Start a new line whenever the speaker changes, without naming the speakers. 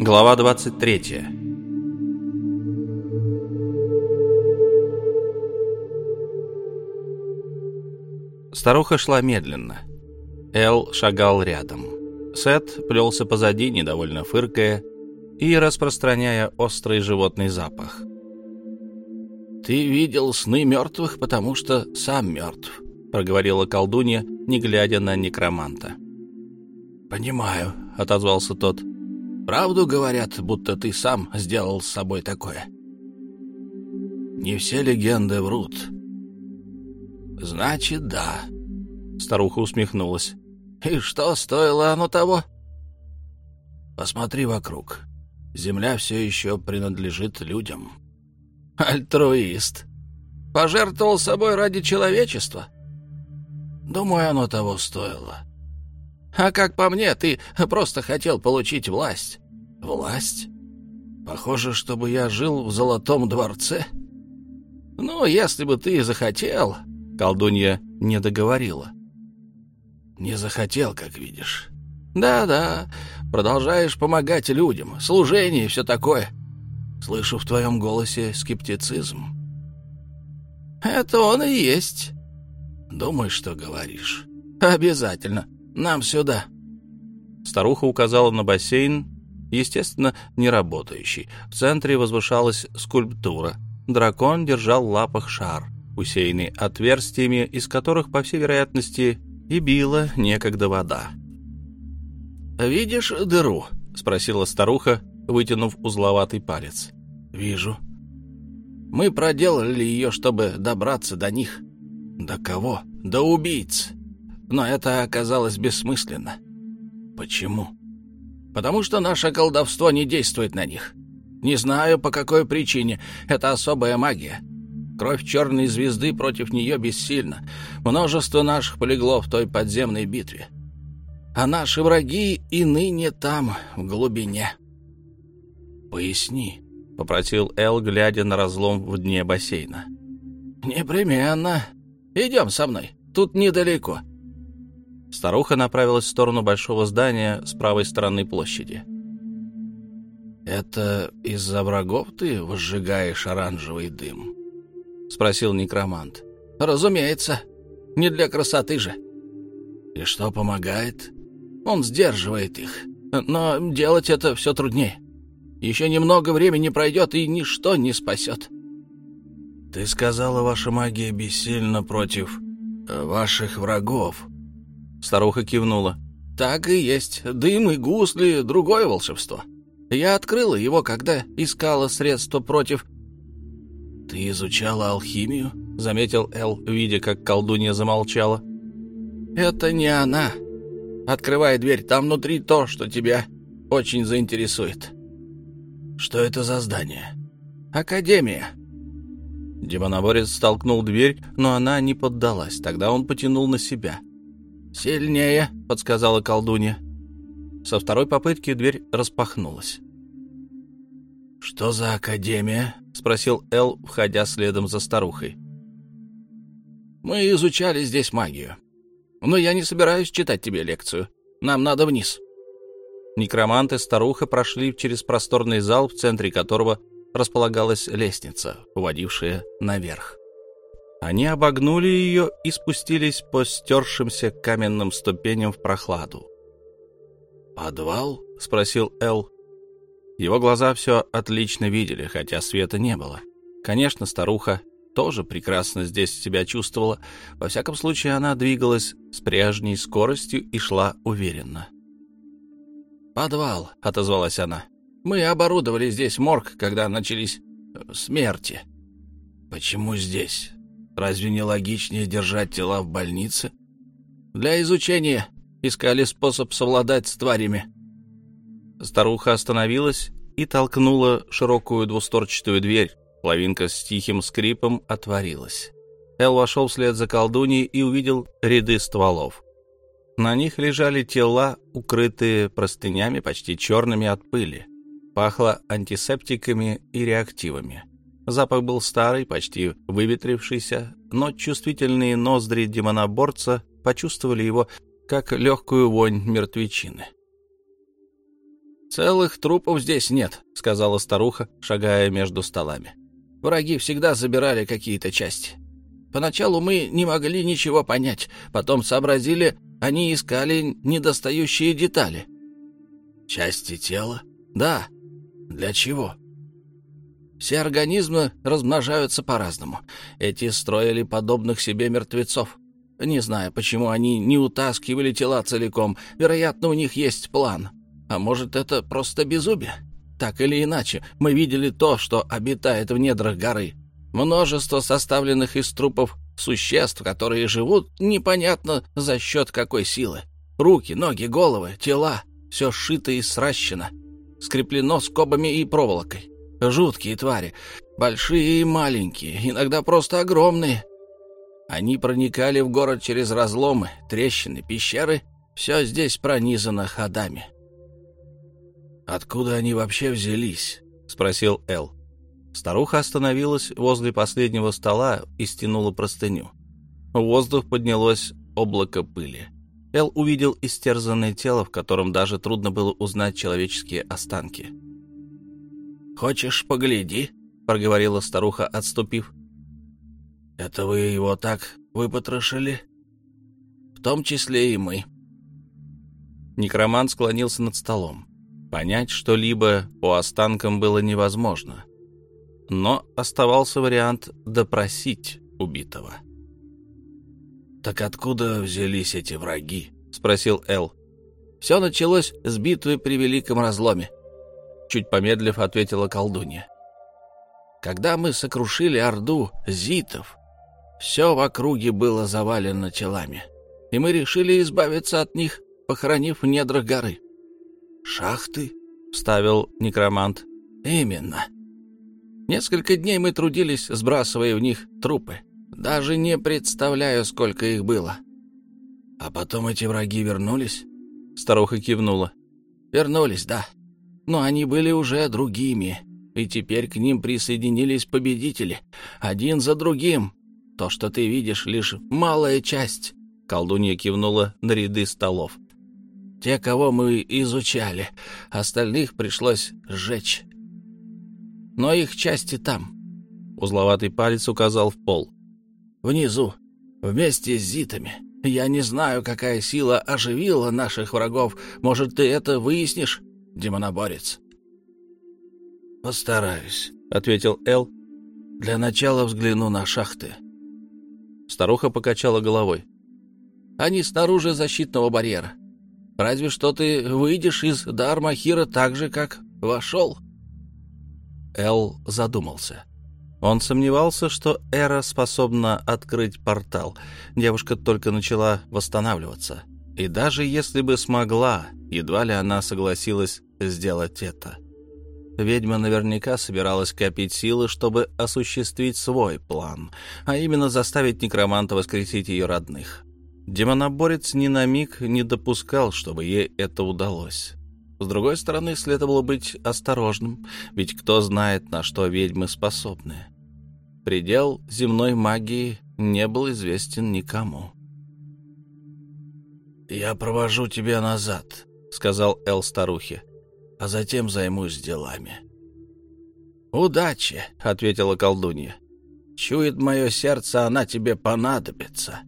Глава 23 Старуха шла медленно. Эл шагал рядом. Сет плелся позади, недовольно фыркая и распространяя острый животный запах. «Ты видел сны мертвых, потому что сам мертв», — проговорила колдунья, не глядя на некроманта. «Понимаю», — отозвался тот. «Правду говорят, будто ты сам сделал с собой такое». «Не все легенды врут». «Значит, да», — старуха усмехнулась. «И что, стоило оно того?» «Посмотри вокруг. Земля все еще принадлежит людям». «Альтруист. Пожертвовал собой ради человечества?» «Думаю, оно того стоило». А как по мне, ты просто хотел получить власть. Власть? Похоже, чтобы я жил в золотом дворце. Ну, если бы ты захотел... Колдунья не договорила. Не захотел, как видишь. Да-да, продолжаешь помогать людям, служение и все такое. Слышу в твоем голосе скептицизм. Это он и есть. Думай, что говоришь. Обязательно. Нам сюда». Старуха указала на бассейн, естественно, не работающий. В центре возвышалась скульптура. Дракон держал в лапах шар, усеянный отверстиями, из которых, по всей вероятности, и била некогда вода. «Видишь дыру?» — спросила старуха, вытянув узловатый палец. «Вижу. Мы проделали ее, чтобы добраться до них. До кого? До убийц. Но это оказалось бессмысленно. Почему? Потому что наше колдовство не действует на них. Не знаю, по какой причине. Это особая магия. Кровь черной звезды против нее бессильна. Множество наших полегло в той подземной битве. А наши враги и ныне там, в глубине. «Поясни», — попросил Эл, глядя на разлом в дне бассейна. «Непременно. Идем со мной. Тут недалеко. Старуха направилась в сторону большого здания с правой стороны площади. «Это из-за врагов ты возжигаешь оранжевый дым?» — спросил некромант. «Разумеется. Не для красоты же». «И что помогает?» «Он сдерживает их. Но делать это все труднее. Еще немного времени пройдет, и ничто не спасет». «Ты сказала, ваша магия бессильна против э, ваших врагов», Старуха кивнула. «Так и есть. Дым и гусли — другое волшебство. Я открыла его, когда искала средства против...» «Ты изучала алхимию?» — заметил Эл, видя, как колдунья замолчала. «Это не она. Открывай дверь, там внутри то, что тебя очень заинтересует». «Что это за здание?» «Академия». Демоноборец столкнул дверь, но она не поддалась. Тогда он потянул на себя. «Сильнее», — подсказала колдунья. Со второй попытки дверь распахнулась. «Что за академия?» — спросил Эл, входя следом за старухой. «Мы изучали здесь магию. Но я не собираюсь читать тебе лекцию. Нам надо вниз». Некромант и старуха прошли через просторный зал, в центре которого располагалась лестница, уводившая наверх. Они обогнули ее и спустились по стершимся каменным ступеням в прохладу. «Подвал?» — спросил Эл. Его глаза все отлично видели, хотя света не было. Конечно, старуха тоже прекрасно здесь себя чувствовала. Во всяком случае, она двигалась с прежней скоростью и шла уверенно. «Подвал», — отозвалась она. «Мы оборудовали здесь морг, когда начались э, смерти». «Почему здесь?» Разве не логичнее держать тела в больнице? Для изучения искали способ совладать с тварями. Старуха остановилась и толкнула широкую двусторчатую дверь. Половинка с тихим скрипом отворилась. Эл вошел вслед за колдуньей и увидел ряды стволов. На них лежали тела, укрытые простынями, почти черными от пыли. Пахло антисептиками и реактивами. Запах был старый, почти выветрившийся, но чувствительные ноздри демоноборца почувствовали его как легкую вонь мертвечины. «Целых трупов здесь нет», — сказала старуха, шагая между столами. «Враги всегда забирали какие-то части. Поначалу мы не могли ничего понять, потом сообразили, они искали недостающие детали». «Части тела?» «Да». «Для чего?» Все организмы размножаются по-разному. Эти строили подобных себе мертвецов. Не знаю, почему они не утаскивали тела целиком. Вероятно, у них есть план. А может, это просто безумие? Так или иначе, мы видели то, что обитает в недрах горы. Множество составленных из трупов существ, которые живут непонятно за счет какой силы. Руки, ноги, головы, тела — все сшито и сращено, скреплено скобами и проволокой. Жуткие твари, большие и маленькие, иногда просто огромные. Они проникали в город через разломы, трещины, пещеры. Все здесь пронизано ходами. «Откуда они вообще взялись?» — спросил Эл. Старуха остановилась возле последнего стола и стянула простыню. В воздух поднялось облако пыли. Эл увидел истерзанное тело, в котором даже трудно было узнать человеческие останки. «Хочешь, погляди?» — проговорила старуха, отступив. «Это вы его так выпотрошили?» «В том числе и мы». Некромант склонился над столом. Понять что-либо по останкам было невозможно. Но оставался вариант допросить убитого. «Так откуда взялись эти враги?» — спросил Эл. «Все началось с битвы при Великом Разломе», — чуть помедлив ответила колдунья. «Когда мы сокрушили Орду зитов, все в округе было завалено телами, и мы решили избавиться от них, похоронив в недрах горы. «Шахты?» — вставил некромант. «Именно. Несколько дней мы трудились, сбрасывая в них трупы. Даже не представляю, сколько их было». «А потом эти враги вернулись?» Старуха кивнула. «Вернулись, да. Но они были уже другими, и теперь к ним присоединились победители, один за другим, то, что ты видишь, лишь малая часть. Колдунья кивнула на ряды столов. Те, кого мы изучали, остальных пришлось сжечь. Но их части там. Узловатый палец указал в пол. Внизу, вместе с зитами. Я не знаю, какая сила оживила наших врагов. Может, ты это выяснишь, демоноборец? «Постараюсь», — ответил Эл. «Для начала взгляну на шахты». Старуха покачала головой. «Они снаружи защитного барьера. Разве что ты выйдешь из Дармахира так же, как вошел». Эл задумался. Он сомневался, что Эра способна открыть портал. Девушка только начала восстанавливаться. И даже если бы смогла, едва ли она согласилась сделать это. Ведьма наверняка собиралась копить силы, чтобы осуществить свой план, а именно заставить некроманта воскресить ее родных. Демоноборец ни на миг не допускал, чтобы ей это удалось. С другой стороны, следовало быть осторожным, ведь кто знает, на что ведьмы способны. Предел земной магии не был известен никому. «Я провожу тебя назад», — сказал Эл старухе а затем займусь делами». «Удачи», — ответила колдунья. «Чует мое сердце, она тебе понадобится».